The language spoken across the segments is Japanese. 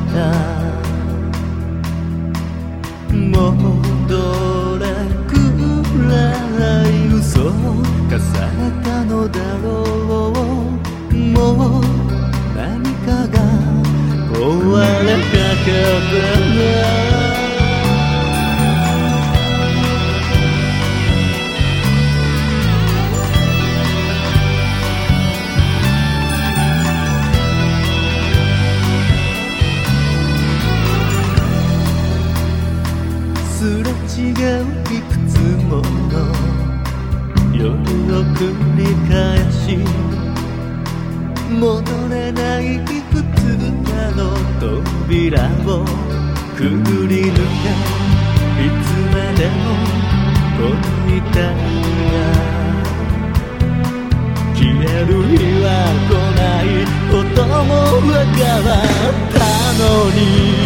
がにじんでた戻れくらい嘘を重ねたのだろう。もう何かが壊れかけたな。違ういくつもの夜を繰り返し戻れないいくつかの扉をくぐり抜けいつまでもこの痛が消える日は来ない。こともわかったのに。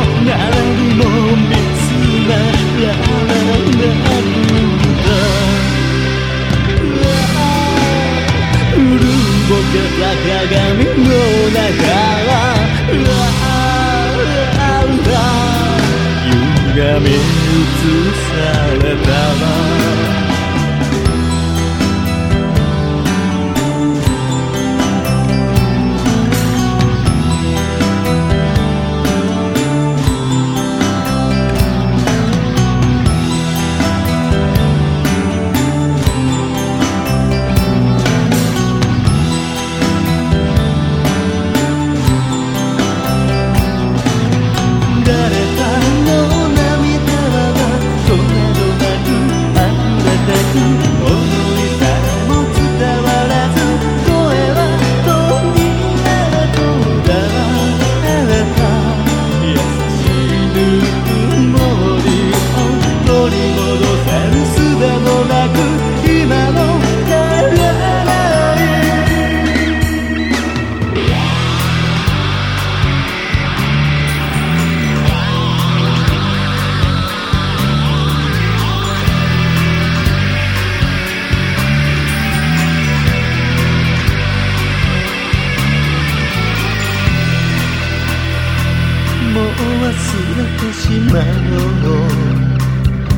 鏡の中歪み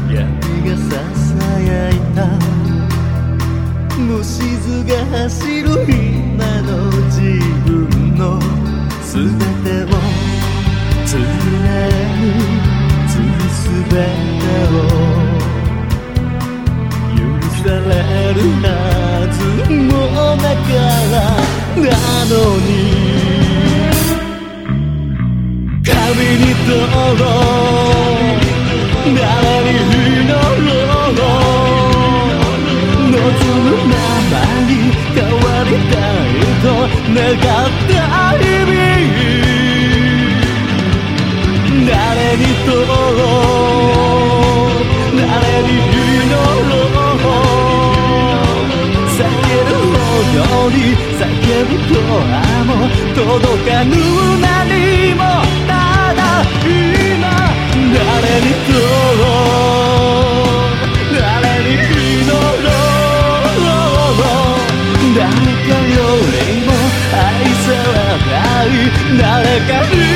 闇がささやいた。虫図が走る今の自分の全てを。るつすべてを。許されるはずもなからなのに。神誰かに嘘